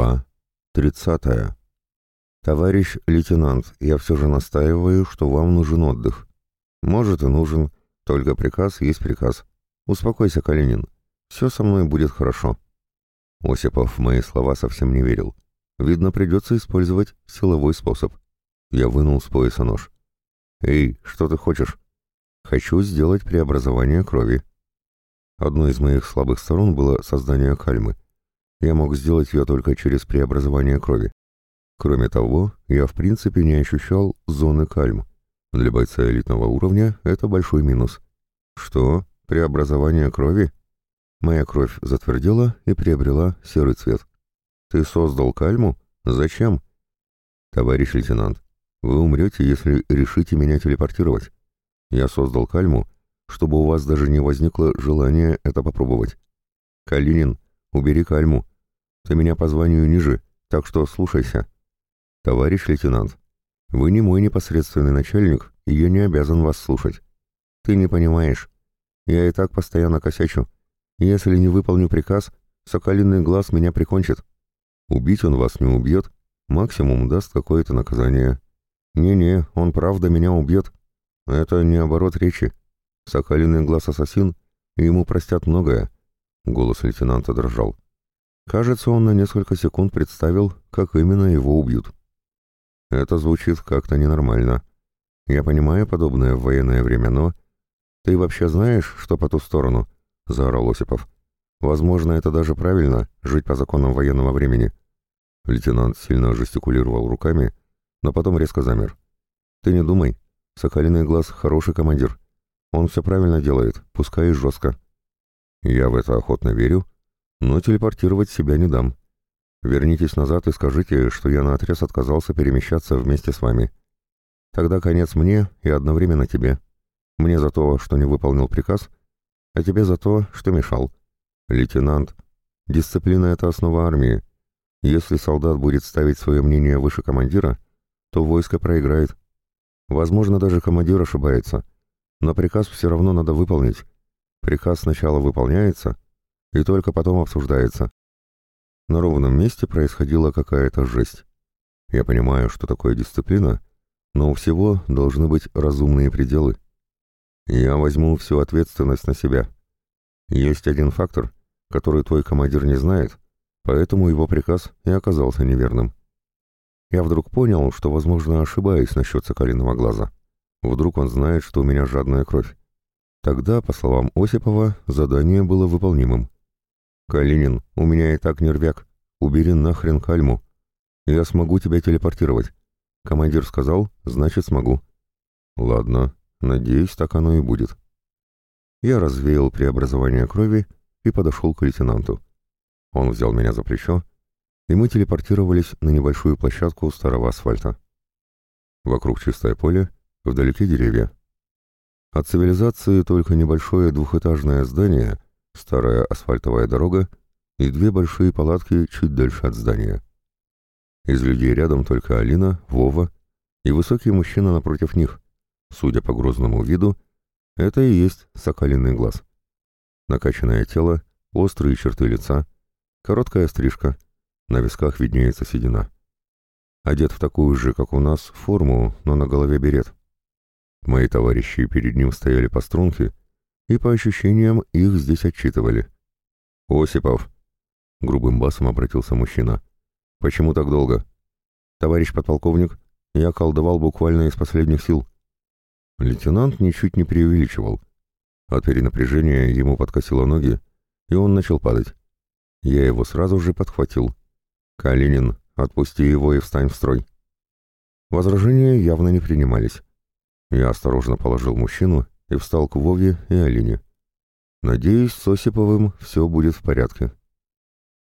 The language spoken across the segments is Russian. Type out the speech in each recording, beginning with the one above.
Глава 30. Товарищ лейтенант, я все же настаиваю, что вам нужен отдых. Может и нужен, только приказ есть приказ. Успокойся, Калинин. Все со мной будет хорошо. Осипов в мои слова совсем не верил. Видно, придется использовать силовой способ. Я вынул с пояса нож. «Эй, что ты хочешь?» «Хочу сделать преобразование крови». Одной из моих слабых сторон было создание кальмы — я мог сделать ее только через преобразование крови. Кроме того, я в принципе не ощущал зоны кальм. Для бойца элитного уровня это большой минус. Что? Преобразование крови? Моя кровь затвердела и приобрела серый цвет. Ты создал кальму? Зачем? Товарищ лейтенант, вы умрете, если решите меня телепортировать. Я создал кальму, чтобы у вас даже не возникло желания это попробовать. Калинин, убери кальму. Ты меня по званию ниже, так что слушайся. Товарищ лейтенант, вы не мой непосредственный начальник, и я не обязан вас слушать. Ты не понимаешь. Я и так постоянно косячу. Если не выполню приказ, соколиный глаз меня прикончит. Убить он вас не убьет, максимум даст какое-то наказание. Не-не, он правда меня убьет. Это не оборот речи. Соколиный глаз ассасин, и ему простят многое. Голос лейтенанта дрожал. Кажется, он на несколько секунд представил, как именно его убьют. Это звучит как-то ненормально. Я понимаю подобное в военное время, но... Ты вообще знаешь, что по ту сторону? Заорал Осипов. Возможно, это даже правильно, жить по законам военного времени. Лейтенант сильно жестикулировал руками, но потом резко замер. Ты не думай. Соколиный глаз хороший командир. Он все правильно делает, пускай и жестко. Я в это охотно верю, но телепортировать себя не дам. Вернитесь назад и скажите, что я наотрез отказался перемещаться вместе с вами. Тогда конец мне и одновременно тебе. Мне за то, что не выполнил приказ, а тебе за то, что мешал. Лейтенант, дисциплина — это основа армии. Если солдат будет ставить свое мнение выше командира, то войско проиграет. Возможно, даже командир ошибается, но приказ все равно надо выполнить. Приказ сначала выполняется — и только потом обсуждается. На ровном месте происходила какая-то жесть. Я понимаю, что такое дисциплина, но у всего должны быть разумные пределы. Я возьму всю ответственность на себя. Есть один фактор, который твой командир не знает, поэтому его приказ и оказался неверным. Я вдруг понял, что, возможно, ошибаюсь насчет соколиного глаза. Вдруг он знает, что у меня жадная кровь. Тогда, по словам Осипова, задание было выполнимым. «Калинин, у меня и так нервяк. Убери нахрен кальму. Я смогу тебя телепортировать». Командир сказал, значит смогу. «Ладно, надеюсь, так оно и будет». Я развеял преобразование крови и подошел к лейтенанту. Он взял меня за плечо, и мы телепортировались на небольшую площадку старого асфальта. Вокруг чистое поле, вдалеке деревья. От цивилизации только небольшое двухэтажное здание — старая асфальтовая дорога и две большие палатки чуть дальше от здания. Из людей рядом только Алина, Вова и высокий мужчина напротив них. Судя по грозному виду, это и есть соколиный глаз. Накачанное тело, острые черты лица, короткая стрижка, на висках виднеется седина. Одет в такую же, как у нас, форму, но на голове берет. Мои товарищи перед ним стояли по струнке и, по ощущениям, их здесь отчитывали. «Осипов!» — грубым басом обратился мужчина. «Почему так долго?» «Товарищ подполковник, я колдовал буквально из последних сил». Лейтенант ничуть не преувеличивал. От перенапряжения ему подкосило ноги, и он начал падать. Я его сразу же подхватил. «Калинин, отпусти его и встань в строй». Возражения явно не принимались. Я осторожно положил мужчину и встал к Вове и Алине. «Надеюсь, с Осиповым все будет в порядке».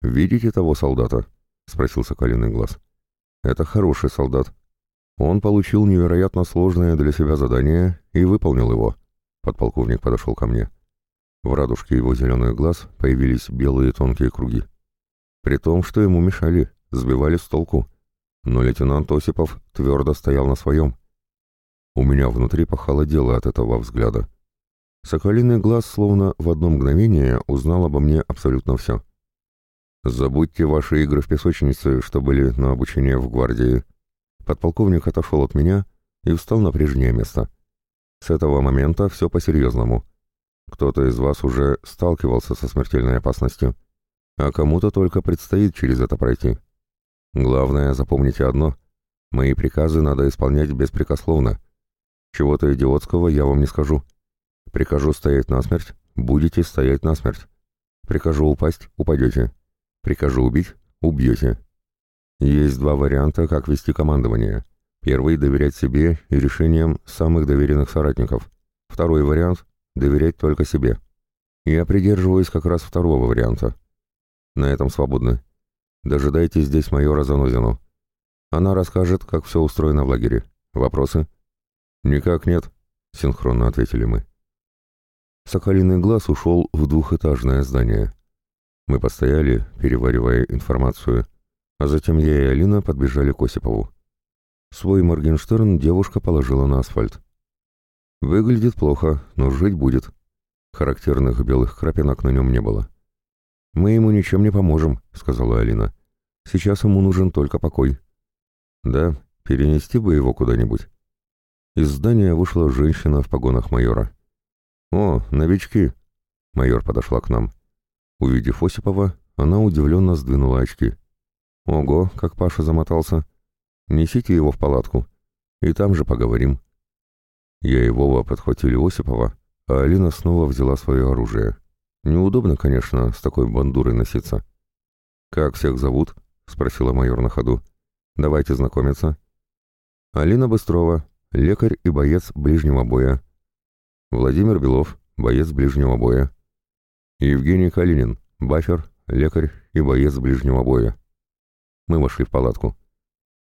«Видите того солдата?» — спросил Соколиный глаз. «Это хороший солдат. Он получил невероятно сложное для себя задание и выполнил его». Подполковник подошел ко мне. В радужке его зеленых глаз появились белые тонкие круги. При том, что ему мешали, сбивали с толку. Но лейтенант Осипов твердо стоял на своем. У меня внутри похолодело от этого взгляда. Соколиный глаз словно в одно мгновение узнал обо мне абсолютно все. Забудьте ваши игры в песочнице, что были на обучение в гвардии. Подполковник отошел от меня и встал на прежнее место. С этого момента все по-серьезному. Кто-то из вас уже сталкивался со смертельной опасностью, а кому-то только предстоит через это пройти. Главное, запомните одно. Мои приказы надо исполнять беспрекословно. Чего-то идиотского я вам не скажу. Прикажу стоять насмерть, будете стоять насмерть. Прикажу упасть, упадете. Прикажу убить — убьете. Есть два варианта, как вести командование. Первый — доверять себе и решениям самых доверенных соратников. Второй вариант — доверять только себе. Я придерживаюсь как раз второго варианта. На этом свободны. Дожидайте здесь майора Занозину. Она расскажет, как все устроено в лагере. Вопросы? Никак нет, синхронно ответили мы. Соколиный глаз ушел в двухэтажное здание. Мы постояли, переваривая информацию, а затем я и Алина подбежали к Осипову. Свой Моргенштерн девушка положила на асфальт. Выглядит плохо, но жить будет. Характерных белых крапинок на нем не было. «Мы ему ничем не поможем», — сказала Алина. «Сейчас ему нужен только покой». «Да, перенести бы его куда-нибудь». Из здания вышла женщина в погонах майора. «О, новички!» Майор подошла к нам. Увидев Осипова, она удивленно сдвинула очки. «Ого, как Паша замотался! Несите его в палатку, и там же поговорим». Я и Вова подхватили Осипова, а Алина снова взяла свое оружие. Неудобно, конечно, с такой бандурой носиться. «Как всех зовут?» — спросила майор на ходу. «Давайте знакомиться». «Алина Быстрова, лекарь и боец ближнего боя». «Владимир Белов, боец ближнего боя». Евгений Калинин, бафер, лекарь и боец ближнего боя. Мы вошли в палатку.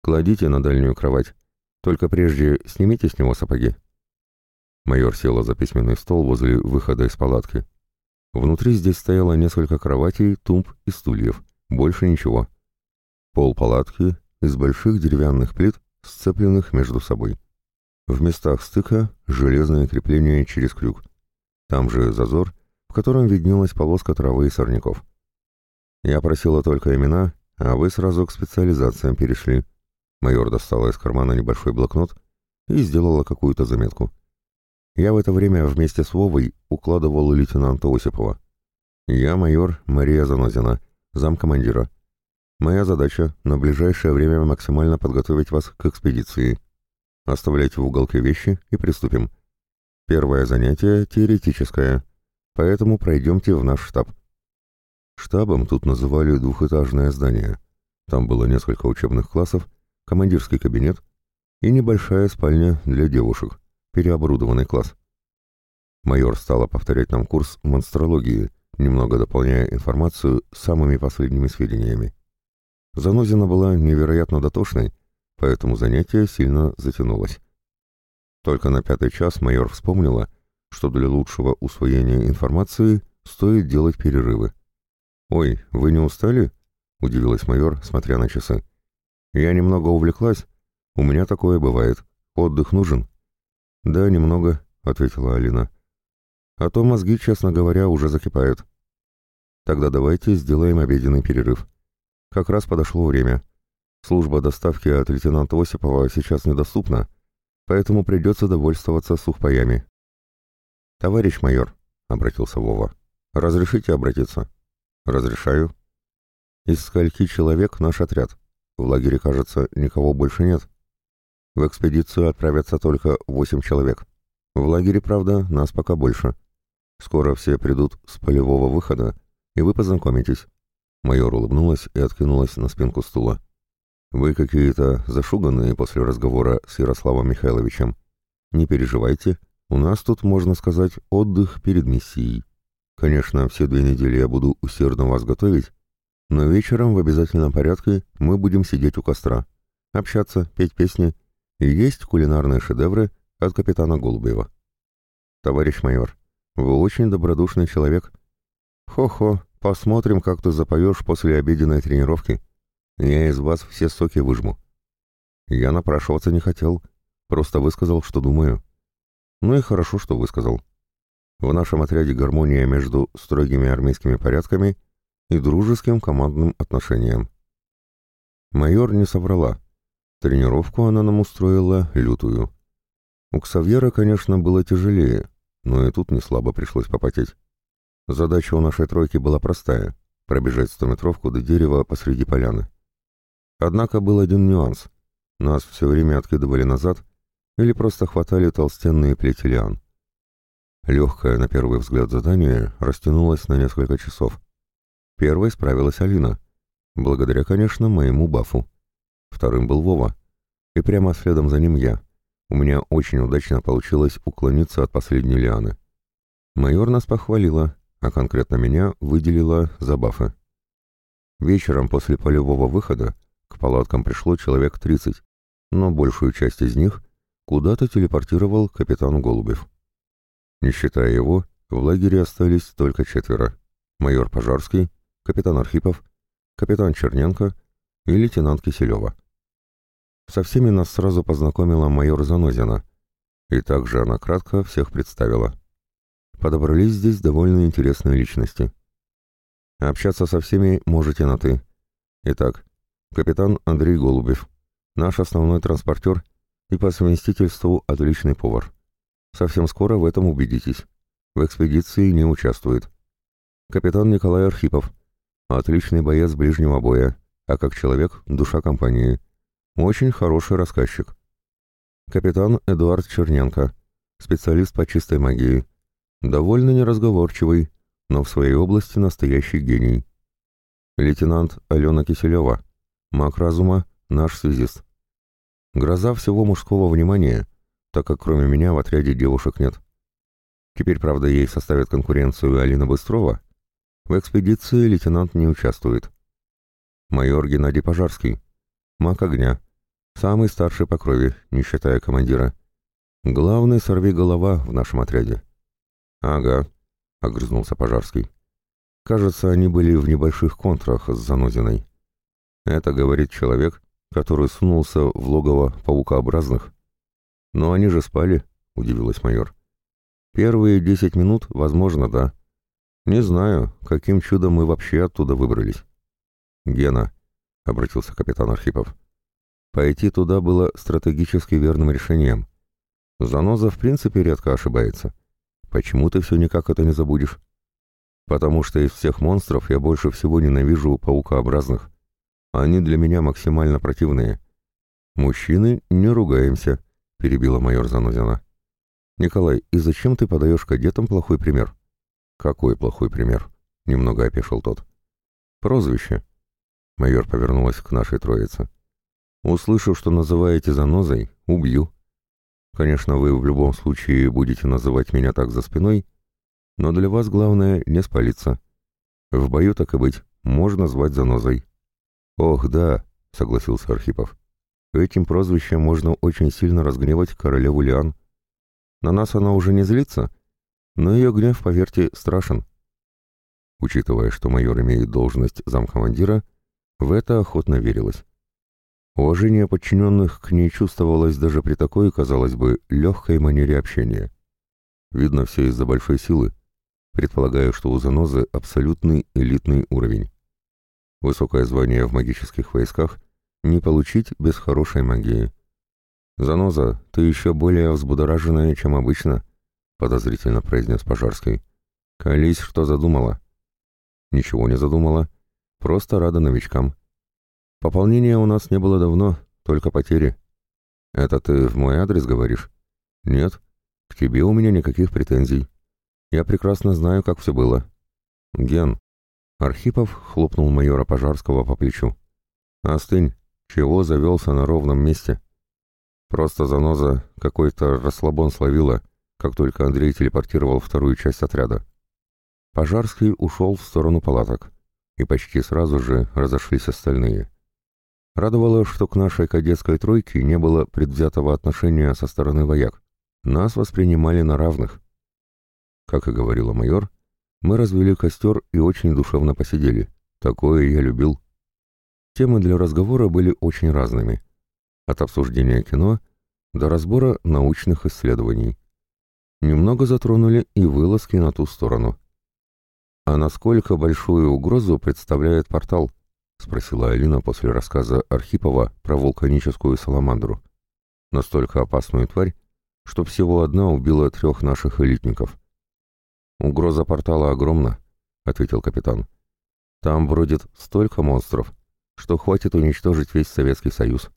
Кладите на дальнюю кровать. Только прежде снимите с него сапоги. Майор села за письменный стол возле выхода из палатки. Внутри здесь стояло несколько кроватей, тумб и стульев. Больше ничего. Пол палатки из больших деревянных плит, сцепленных между собой. В местах стыка железное крепление через крюк. Там же зазор в котором виднелась полоска травы и сорняков. Я просила только имена, а вы сразу к специализациям перешли. Майор достала из кармана небольшой блокнот и сделала какую-то заметку. Я в это время вместе с Вовой укладывал лейтенанта Осипова. Я майор Мария Занозина, замкомандира. Моя задача на ближайшее время максимально подготовить вас к экспедиции. Оставляйте в уголке вещи и приступим. Первое занятие теоретическое. Поэтому пройдемте в наш штаб. Штабом тут называли двухэтажное здание. Там было несколько учебных классов, командирский кабинет и небольшая спальня для девушек, переоборудованный класс. Майор стала повторять нам курс монстрологии, немного дополняя информацию самыми последними сведениями. Занозина была невероятно дотошной, поэтому занятие сильно затянулось. Только на пятый час майор вспомнила, что для лучшего усвоения информации стоит делать перерывы. «Ой, вы не устали?» — удивилась майор, смотря на часы. «Я немного увлеклась. У меня такое бывает. Отдых нужен?» «Да, немного», — ответила Алина. «А то мозги, честно говоря, уже закипают». «Тогда давайте сделаем обеденный перерыв. Как раз подошло время. Служба доставки от лейтенанта Осипова сейчас недоступна, поэтому придется довольствоваться сухпаями». «Товарищ майор», — обратился Вова, — «разрешите обратиться?» «Разрешаю». «Из скольки человек наш отряд? В лагере, кажется, никого больше нет. В экспедицию отправятся только восемь человек. В лагере, правда, нас пока больше. Скоро все придут с полевого выхода, и вы познакомитесь». Майор улыбнулась и откинулась на спинку стула. «Вы какие-то зашуганные после разговора с Ярославом Михайловичем. Не переживайте, у нас тут, можно сказать, отдых перед миссией. Конечно, все две недели я буду усердно вас готовить, но вечером в обязательном порядке мы будем сидеть у костра, общаться, петь песни и есть кулинарные шедевры от капитана Голубева. Товарищ майор, вы очень добродушный человек. Хо-хо, посмотрим, как ты запоешь после обеденной тренировки. Я из вас все соки выжму. Я напрашиваться не хотел, просто высказал, что думаю. Ну и хорошо, что высказал. В нашем отряде гармония между строгими армейскими порядками и дружеским командным отношениям. Майор не соврала. Тренировку она нам устроила лютую. У Ксавьера, конечно, было тяжелее, но и тут не слабо пришлось попотеть. Задача у нашей тройки была простая — пробежать стометровку до дерева посреди поляны. Однако был один нюанс. Нас все время откидывали назад или просто хватали толстенные плети лиан. Легкое, на первый взгляд, задание растянулось на несколько часов. Первой справилась Алина, благодаря, конечно, моему бафу. Вторым был Вова. И прямо следом за ним я. У меня очень удачно получилось уклониться от последней лианы. Майор нас похвалила, а конкретно меня выделила за бафы. Вечером после полевого выхода к палаткам пришло человек 30, но большую часть из них куда-то телепортировал капитан Голубев. Не считая его, в лагере остались только четверо. Майор Пожарский, капитан Архипов, капитан Черненко и лейтенант Киселева. Со всеми нас сразу познакомила майор Занозина, и также она кратко всех представила. Подобрались здесь довольно интересные личности. Общаться со всеми можете на «ты». Итак, капитан Андрей Голубев, наш основной транспортер и по совместительству отличный повар. Совсем скоро в этом убедитесь. В экспедиции не участвует. Капитан Николай Архипов, отличный боец ближнего боя, а как человек – душа компании – очень хороший рассказчик. Капитан Эдуард Черненко, специалист по чистой магии. Довольно неразговорчивый, но в своей области настоящий гений. Лейтенант Алена Киселева, маг разума, наш связист. Гроза всего мужского внимания, так как кроме меня в отряде девушек нет. Теперь, правда, ей составит конкуренцию Алина Быстрова. В экспедиции лейтенант не участвует. Майор Геннадий Пожарский, Маг огня. Самый старший по крови, не считая командира. Главный сорви голова в нашем отряде. Ага, огрызнулся Пожарский. Кажется, они были в небольших контрах с Занозиной. Это говорит человек, который сунулся в логово паукообразных. Но они же спали, удивилась майор. Первые десять минут, возможно, да. Не знаю, каким чудом мы вообще оттуда выбрались. Гена, — обратился капитан Архипов. «Пойти туда было стратегически верным решением. Заноза в принципе редко ошибается. Почему ты все никак это не забудешь? Потому что из всех монстров я больше всего ненавижу паукообразных. Они для меня максимально противные. Мужчины, не ругаемся», — перебила майор Занозина. «Николай, и зачем ты подаешь кадетам плохой пример?» «Какой плохой пример?» — немного опешил тот. «Прозвище. Майор повернулась к нашей троице. «Услышу, что называете занозой, убью. Конечно, вы в любом случае будете называть меня так за спиной, но для вас главное не спалиться. В бою, так и быть, можно звать занозой». «Ох, да», — согласился Архипов. «Этим прозвищем можно очень сильно разгневать королеву Лиан. На нас она уже не злится, но ее гнев, поверьте, страшен». Учитывая, что майор имеет должность замкомандира, в это охотно верилось. Уважение подчиненных к ней чувствовалось даже при такой, казалось бы, легкой манере общения. Видно все из-за большой силы. Предполагаю, что у занозы абсолютный элитный уровень. Высокое звание в магических войсках не получить без хорошей магии. «Заноза, ты еще более взбудораженная, чем обычно», — подозрительно произнес Пожарский. «Колись, что задумала?» «Ничего не задумала», — Просто рада новичкам. Пополнения у нас не было давно, только потери. Это ты в мой адрес говоришь? Нет, к тебе у меня никаких претензий. Я прекрасно знаю, как все было. Ген. Архипов хлопнул майора Пожарского по плечу. Остынь, чего завелся на ровном месте? Просто заноза какой-то расслабон словила, как только Андрей телепортировал вторую часть отряда. Пожарский ушел в сторону палаток и почти сразу же разошлись остальные. Радовало, что к нашей кадетской тройке не было предвзятого отношения со стороны вояк. Нас воспринимали на равных. Как и говорила майор, мы развели костер и очень душевно посидели. Такое я любил. Темы для разговора были очень разными. От обсуждения кино до разбора научных исследований. Немного затронули и вылазки на ту сторону. «А насколько большую угрозу представляет портал?» — спросила Алина после рассказа Архипова про вулканическую саламандру. «Настолько опасную тварь, что всего одна убила трех наших элитников». «Угроза портала огромна», — ответил капитан. «Там бродит столько монстров, что хватит уничтожить весь Советский Союз».